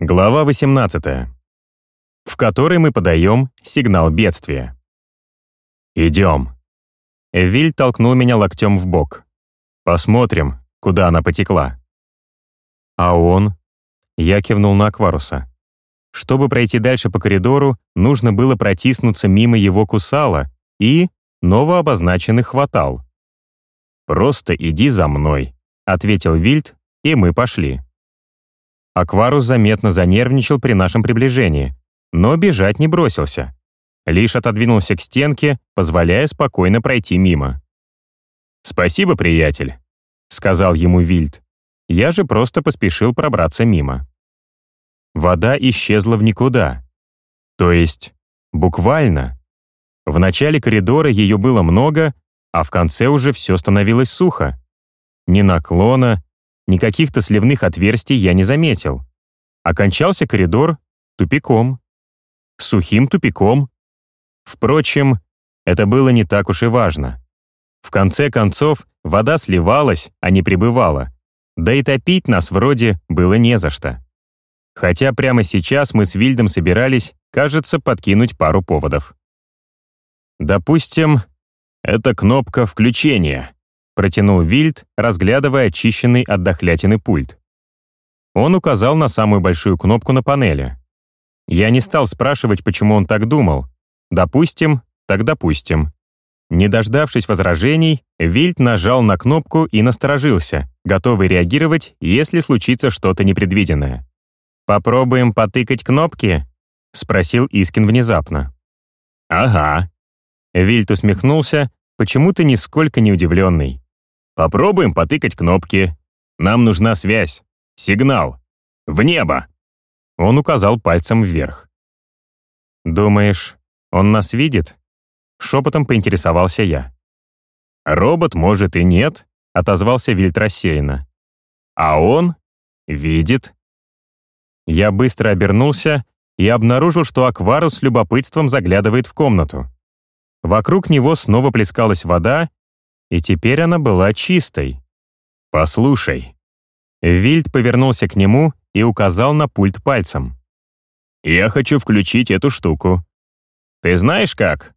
Глава 18, в которой мы подаем сигнал бедствия. «Идем». Виль толкнул меня локтем в бок. «Посмотрим, куда она потекла». «А он?» Я кивнул на Акваруса. Чтобы пройти дальше по коридору, нужно было протиснуться мимо его кусала и новообозначенных хватал. «Просто иди за мной», — ответил Вильд, и мы пошли. Акварус заметно занервничал при нашем приближении, но бежать не бросился. Лишь отодвинулся к стенке, позволяя спокойно пройти мимо. «Спасибо, приятель», — сказал ему Вильд. Я же просто поспешил пробраться мимо. Вода исчезла в никуда. То есть, буквально. В начале коридора ее было много, а в конце уже все становилось сухо. Ни наклона, ни каких-то сливных отверстий я не заметил. Окончался коридор тупиком. Сухим тупиком. Впрочем, это было не так уж и важно. В конце концов, вода сливалась, а не прибывала. Да и топить нас вроде было не за что. Хотя прямо сейчас мы с Вильдом собирались, кажется, подкинуть пару поводов. Допустим, это кнопка включения протянул Вильд, разглядывая очищенный от дохлятины пульт. Он указал на самую большую кнопку на панели. Я не стал спрашивать, почему он так думал. Допустим, так допустим. Не дождавшись возражений, Вильд нажал на кнопку и насторожился, готовый реагировать, если случится что-то непредвиденное. «Попробуем потыкать кнопки?» — спросил Искин внезапно. «Ага». Вильд усмехнулся, почему-то нисколько не удивленный. Попробуем потыкать кнопки. Нам нужна связь. Сигнал. В небо. Он указал пальцем вверх. «Думаешь, он нас видит?» Шепотом поинтересовался я. «Робот, может, и нет», — отозвался Вильд рассеянно. «А он видит». Я быстро обернулся и обнаружил, что Акварус с любопытством заглядывает в комнату. Вокруг него снова плескалась вода, и теперь она была чистой. «Послушай». Вильд повернулся к нему и указал на пульт пальцем. «Я хочу включить эту штуку. Ты знаешь как?»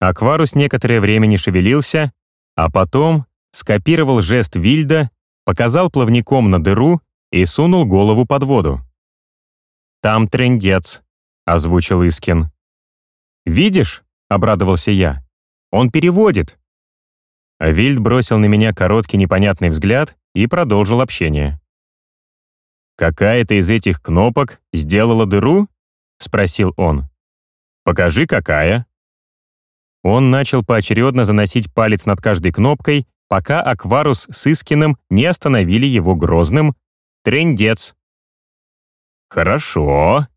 Акварус некоторое время не шевелился, а потом скопировал жест Вильда, показал плавником на дыру и сунул голову под воду. «Там трендец», — озвучил Искин. «Видишь?» — обрадовался я. «Он переводит». А Вильд бросил на меня короткий непонятный взгляд и продолжил общение. «Какая-то из этих кнопок сделала дыру?» — спросил он. «Покажи, какая». Он начал поочередно заносить палец над каждой кнопкой, пока Акварус с Искиным не остановили его грозным «Трендец». «Хорошо».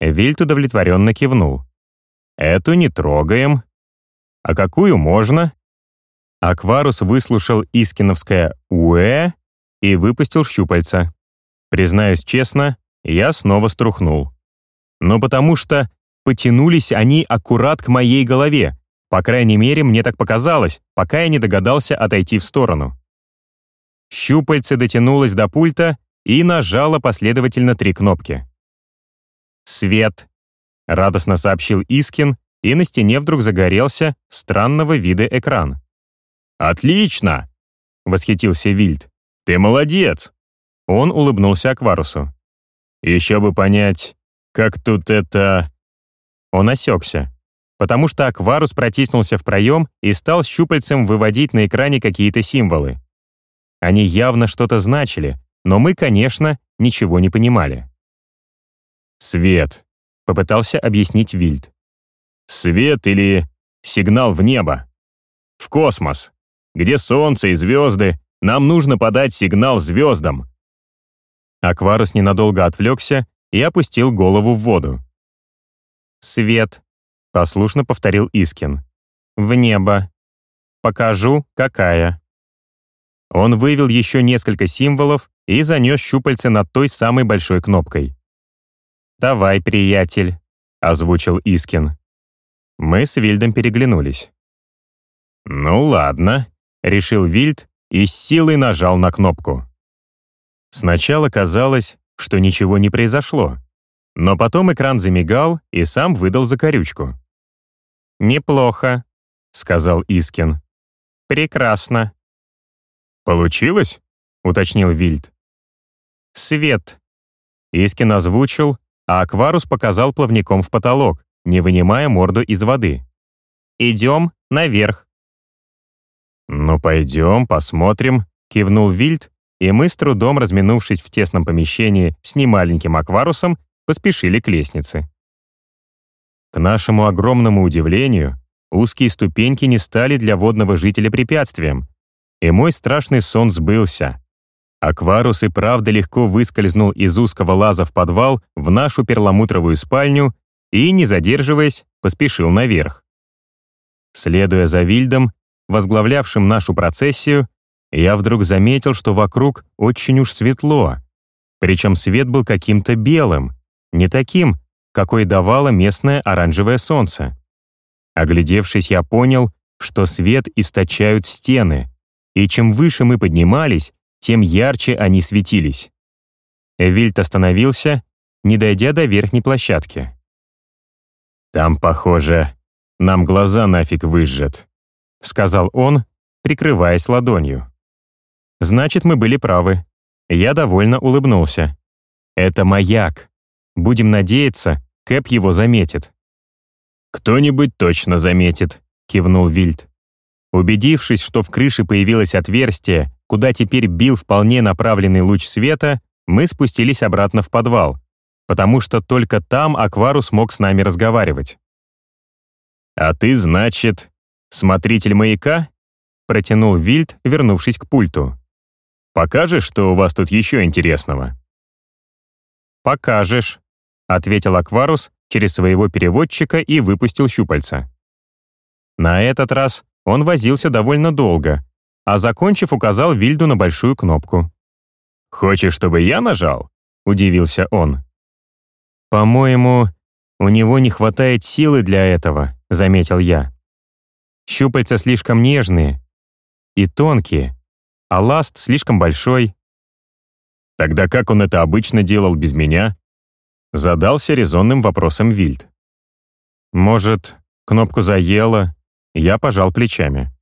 Вильд удовлетворенно кивнул. «Эту не трогаем. А какую можно?» Акварус выслушал Искиновское «Уэ» и выпустил щупальца. Признаюсь честно, я снова струхнул. Но потому что потянулись они аккурат к моей голове, по крайней мере, мне так показалось, пока я не догадался отойти в сторону. Щупальце дотянулось до пульта и нажало последовательно три кнопки. «Свет», — радостно сообщил Искин, и на стене вдруг загорелся странного вида экран. «Отлично!» — восхитился Вильд. «Ты молодец!» Он улыбнулся Акварусу. «Еще бы понять, как тут это...» Он осекся, потому что Акварус протиснулся в проем и стал щупальцем выводить на экране какие-то символы. Они явно что-то значили, но мы, конечно, ничего не понимали. «Свет», — попытался объяснить Вильд. «Свет или сигнал в небо? В космос где солнце и звезды, нам нужно подать сигнал звездам». Акварус ненадолго отвлекся и опустил голову в воду. «Свет», — послушно повторил Искин. «В небо. Покажу, какая». Он вывел еще несколько символов и занес щупальце над той самой большой кнопкой. «Давай, приятель», — озвучил Искин. Мы с Вильдом переглянулись. «Ну ладно», — решил Вильд и с силой нажал на кнопку. Сначала казалось, что ничего не произошло. Но потом экран замигал и сам выдал закорючку. «Неплохо», — сказал Искин. «Прекрасно». «Получилось?» — уточнил Вильд. «Свет». Искин озвучил, а Акварус показал плавником в потолок, не вынимая морду из воды. «Идем наверх». «Ну, пойдем, посмотрим», — кивнул Вильд, и мы, с трудом разминувшись в тесном помещении с немаленьким акварусом, поспешили к лестнице. К нашему огромному удивлению, узкие ступеньки не стали для водного жителя препятствием, и мой страшный сон сбылся. Акварус и правда легко выскользнул из узкого лаза в подвал в нашу перламутровую спальню и, не задерживаясь, поспешил наверх. Следуя за Вильдом, возглавлявшим нашу процессию, я вдруг заметил, что вокруг очень уж светло. Причем свет был каким-то белым, не таким, какой давало местное оранжевое солнце. Оглядевшись, я понял, что свет источают стены, и чем выше мы поднимались, тем ярче они светились. Вильт остановился, не дойдя до верхней площадки. «Там, похоже, нам глаза нафиг выжжет», — сказал он, прикрываясь ладонью. Значит, мы были правы. Я довольно улыбнулся. Это маяк. Будем надеяться, Кэп его заметит. «Кто-нибудь точно заметит», — кивнул Вильд. Убедившись, что в крыше появилось отверстие, куда теперь бил вполне направленный луч света, мы спустились обратно в подвал, потому что только там Акварус мог с нами разговаривать. «А ты, значит, смотритель маяка?» протянул Вильд, вернувшись к пульту. Покажешь, что у вас тут еще интересного?» «Покажешь», — ответил Акварус через своего переводчика и выпустил щупальца. На этот раз он возился довольно долго, а закончив, указал Вильду на большую кнопку. «Хочешь, чтобы я нажал?» — удивился он. «По-моему, у него не хватает силы для этого», — заметил я. «Щупальца слишком нежные и тонкие, а ласт слишком большой. Тогда как он это обычно делал без меня? Задался резонным вопросом Вильд. Может, кнопку заело, я пожал плечами.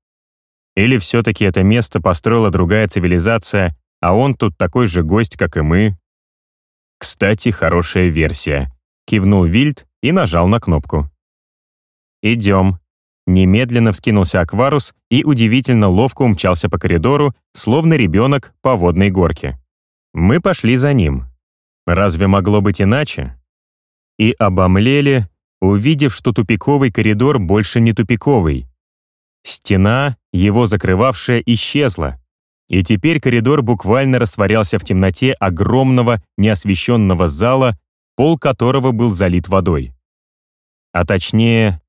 Или все-таки это место построила другая цивилизация, а он тут такой же гость, как и мы? Кстати, хорошая версия. Кивнул Вильд и нажал на кнопку. «Идем», Немедленно вскинулся акварус и удивительно ловко умчался по коридору, словно ребенок по водной горке. Мы пошли за ним. Разве могло быть иначе? И обомлели, увидев, что тупиковый коридор больше не тупиковый. Стена, его закрывавшая, исчезла. И теперь коридор буквально растворялся в темноте огромного неосвещенного зала, пол которого был залит водой. А точнее,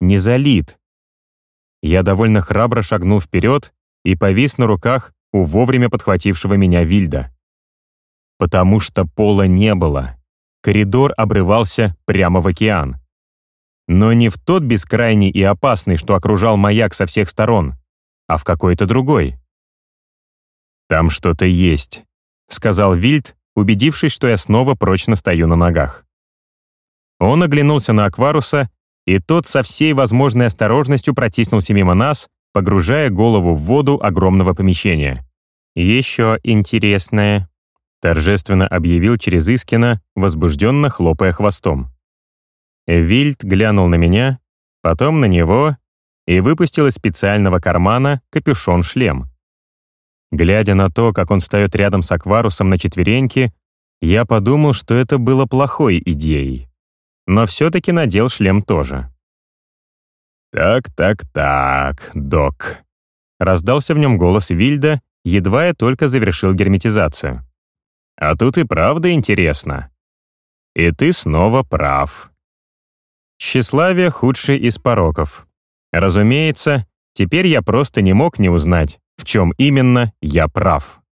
не залит. Я довольно храбро шагнул вперед и повис на руках у вовремя подхватившего меня Вильда. Потому что пола не было. Коридор обрывался прямо в океан. Но не в тот бескрайний и опасный, что окружал маяк со всех сторон, а в какой-то другой. «Там что-то есть», — сказал Вильд, убедившись, что я снова прочно стою на ногах. Он оглянулся на Акваруса и тот со всей возможной осторожностью протиснулся мимо нас, погружая голову в воду огромного помещения. «Еще интересное», — торжественно объявил через Искина, возбужденно хлопая хвостом. Вильд глянул на меня, потом на него и выпустил из специального кармана капюшон-шлем. Глядя на то, как он встает рядом с акварусом на четвереньки, я подумал, что это было плохой идеей но все-таки надел шлем тоже. «Так, так, так, док», — раздался в нем голос Вильда, едва я только завершил герметизацию. «А тут и правда интересно. И ты снова прав». Тщеславие — худший из пороков. Разумеется, теперь я просто не мог не узнать, в чем именно я прав.